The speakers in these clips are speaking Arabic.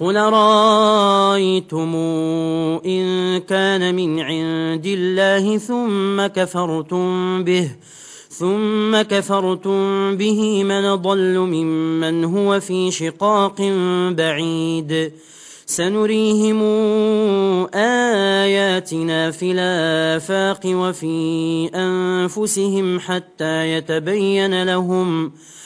قل رأيتم إن كان من عند الله ثم كفرتم به ثم كفرتم به من ضل ممن هو في شقاق بعيد. سنريهم آياتنا في الآفاق وفي أنفسهم حتى يتبين لهم أنفسهم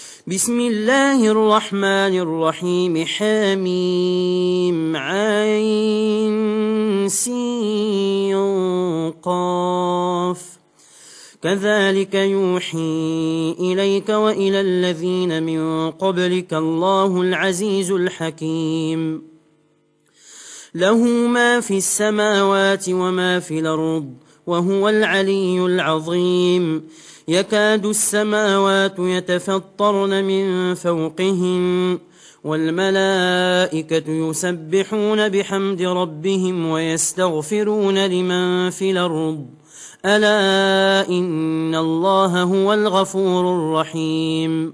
بسم الله الرحمن الرحيم. حميم. عين. سينقاف كذلك يوحي إليك وإلى الذين من قبلك. الله العزيز الحكيم. له ما في السماوات وما في الأرض وهو العلي العظيم. يكاد السماوات يتفطرن من فوقهم والملائكة يسبحون بحمد ربهم ويستغفرون لمن في الأرض. ألا إن الله هو الغفور الرحيم.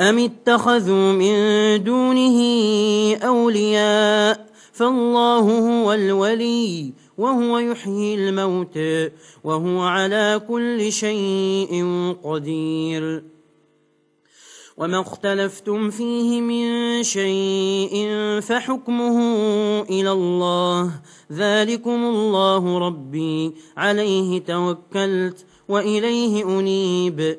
ام اتخذوا من دونه اولياء فالله هو الولي وهو يحيي الموت وهو على كل شيء قدير. وما اختلفتم فيه من شيء فحكمه إلى الله ذلكم الله ربي عليه توكلت وإليه أنيب.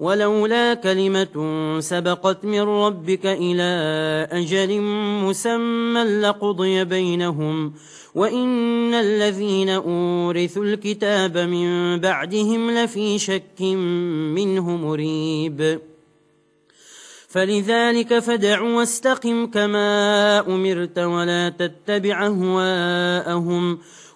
ولولا كلمة سبقت من ربك إلى أجل مسمى لقضي بينهم وإن الذين أورثوا الكتاب من بعدهم لفي شك منه مريب. فلذلك فدعوا واستقم كما أمرت ولا تتبع هواءهم وإن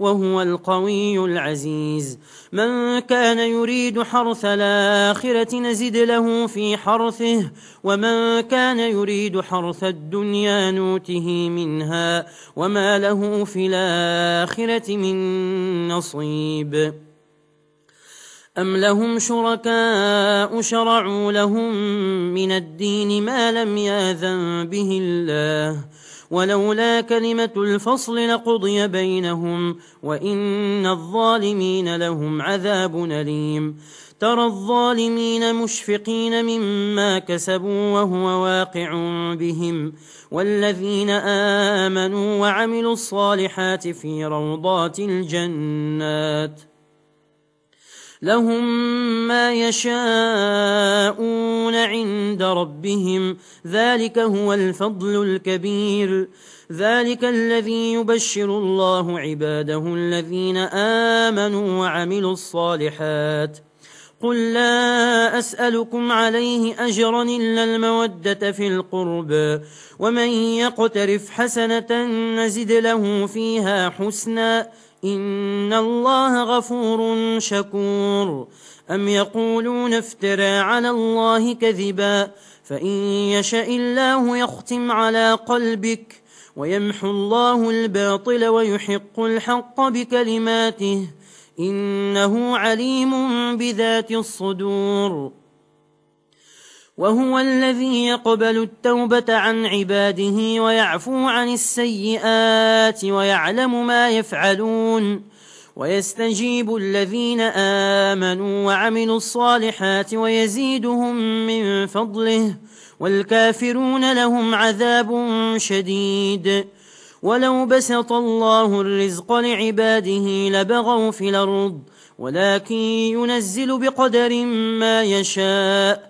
وهو القوي العزيز. من كان يريد حرث الآخرة نزد له في حرثه ومن كان يريد حرث الدنيا نوته منها وما له في الآخرة من نصيب. أم لهم شركاء شرعوا لهم من الدين ما لم يأذن به الله ولولا كلمة الفصل لقضي بينهم وإن الظالمين لهم عذاب نليم ترى الظالمين مشفقين مما كسبوا وهو واقع بهم. والذين آمنوا وعملوا الصالحات في روضات الجنات. لهم ما يشاءون عند ربهم. ذلك هو الفضل الكبير. ذلك الذي يبشر الله عباده الذين آمنوا وعملوا الصالحات. قل لا أسألكم عليه أجرا إلا المودة في القرب. ومن يقترف حسنة نزد له فيها حسنا. ان الله غفور شكور. ام يقولون افترى على الله كذبا. فان يشاء الله يختم على قلبك ويمحو الله الباطل ويحق الحق بكلماته انه عليم بذات الصدور. وهو الذي يقبل التوبة عن عباده ويعفو عن السيئات ويعلم ما يفعلون ويستجيب الذين آمنوا وعملوا الصالحات ويزيدهم من فضله والكافرون لهم عذاب شديد ولو بسط الله الرزق لعباده لبغوا في الأرض ولكن ينزل بقدر ما يشاء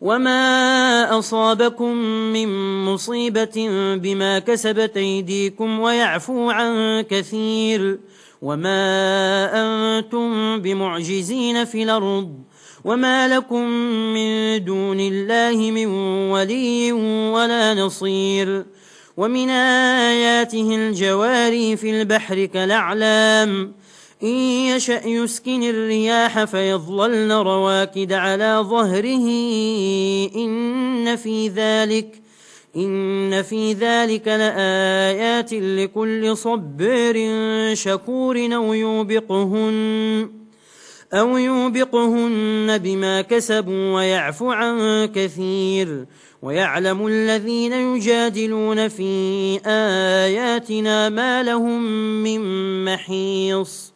وما أصابكم من مصيبة بما كسبت أيديكم ويعفو عن كثير وما أنتم بمعجزين في الأرض وما لكم من دون الله من ولي ولا نصير ومن آياته الجواري في البحر كالأعلام إن يشأ يسكن الرياح فيظللن رواكد على ظهره إن في ذلك إن في ذلك لآيات لكل صبر شكور أو يوبقهن أو يوبقهن بما كسبوا ويعفو عن كثير. ويعلم الذين يجادلون في آياتنا ما لهم من محيص.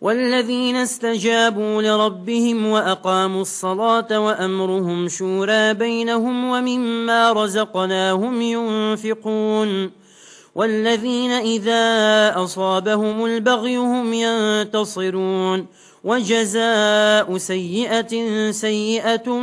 والذين استجابوا لربهم وأقاموا الصلاة وأمرهم شورى بينهم ومما رزقناهم ينفقون والذين إذا أصابهم البغي هم ينتصرون وجزاء سيئة سيئة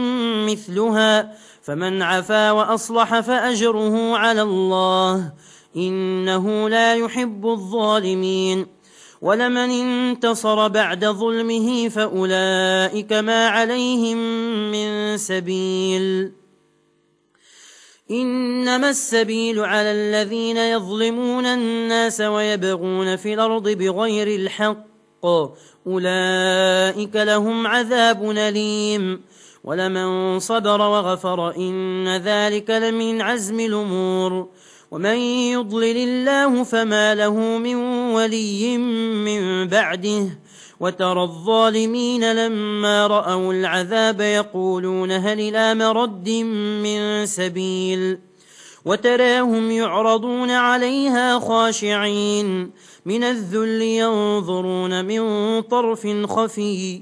مثلها فمن عفا وأصلح فأجره على الله إنه لا يحب الظالمين ولمن انتصر بعد ظلمه فأولئك ما عليهم من سبيل. إنما السبيل على الذين يظلمون الناس ويبغون في الأرض بغير الحق. أولئك لهم عذاب نليم ولمن صبر وغفر إن ذلك لمن عزم الأمور. ومن يضلل الله فما له من ولي من بعده وترى الظالمين لما رأوا العذاب يقولون هل لا مرد من سبيل وتراهم يعرضون عليها خاشعين من الذل ينظرون من طرف خفي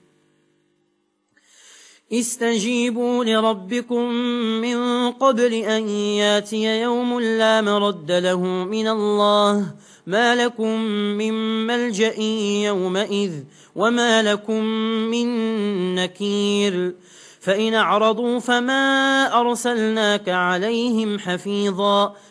استجيبوا لربكم من قبل أن ياتي يوم لا مرد له من الله. ما لكم من ملجأ يومئذ وما لكم من نكير. فإن أعرضوا فما أرسلناك عليهم حفيظا.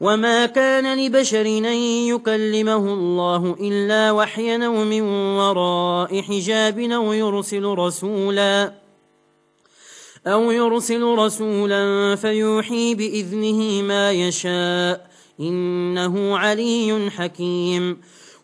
وما كان لبشر أن يكلمه الله إلا وحيا ومن وراء حجاب أو يرسل رسولا أو يرسل رسولا فيوحي بإذنه ما يشاء إنه علي حكيم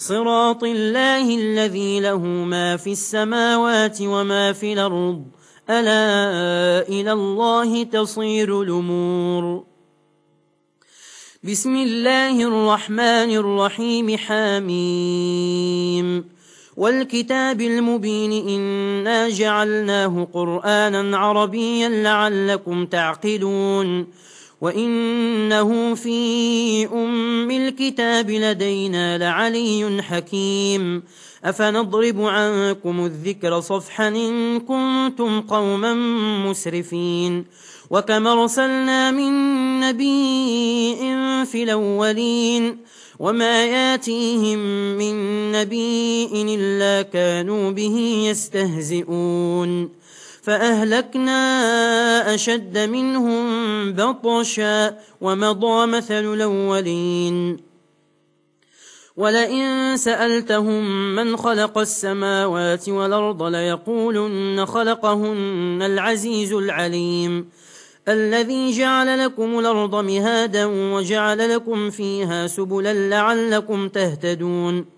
صراط الله الذي له ما في السماوات وما في الأرض. ألا إلى الله تصير الأمور. بسم الله الرحمن الرحيم حاميم والكتاب المبين إنا جعلناه قرآنا عربيا لعلكم تعقلون. وإنه في أم الكتاب لدينا لعلي حكيم أفنضرب عنكم الذكر صفحا إن كنتم قوما مسرفين وكم رسلنا من نبي في الأولين وما ياتيهم من نبي إلا كانوا به يستهزئون فأهلكنا أشد منهم بطشا ومضى مثل الأولين. ولئن سألتهم من خلق السماوات والأرض ليقولن خلقهن العزيز العليم. الذي جعل لكم الأرض مهادا وجعل لكم فيها سبلا لعلكم تهتدون.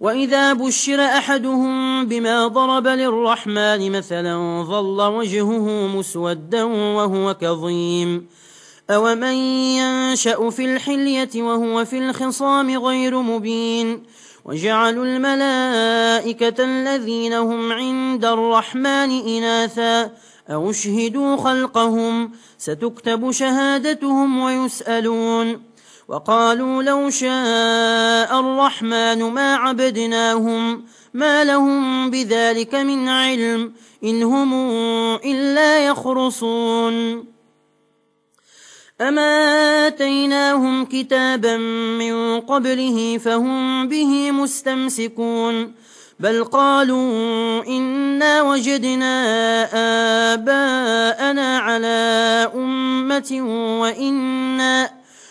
وإذا بشر أحدهم بما ضرب للرحمن مثلا ظل وجهه مسودا وهو كظيم أومن ينشأ في الحلية وهو في الخصام غير مبين وجعلوا الملائكة الذين هم عند الرحمن إناثا أو شهدوا خلقهم ستكتب شهادتهم ويسألون وقالوا لو شاء الرحمن ما عبدناهم ما لهم بذلك من علم إن هم إلا يخرصون. أما آتيناهم كتابا من قبله فهم به مستمسكون بل قالوا إنا وجدنا آباءنا على أمة وإنا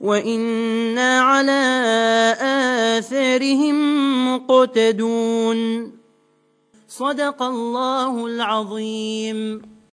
وإنا على آثارهم مقتدون صدق الله العظيم